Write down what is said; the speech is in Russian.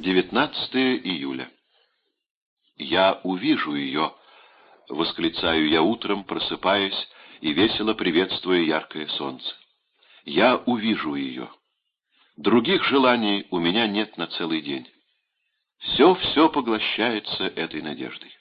19 июля. «Я увижу ее», — восклицаю я утром, просыпаясь и весело приветствуя яркое солнце. «Я увижу ее. Других желаний у меня нет на целый день. Все-все поглощается этой надеждой».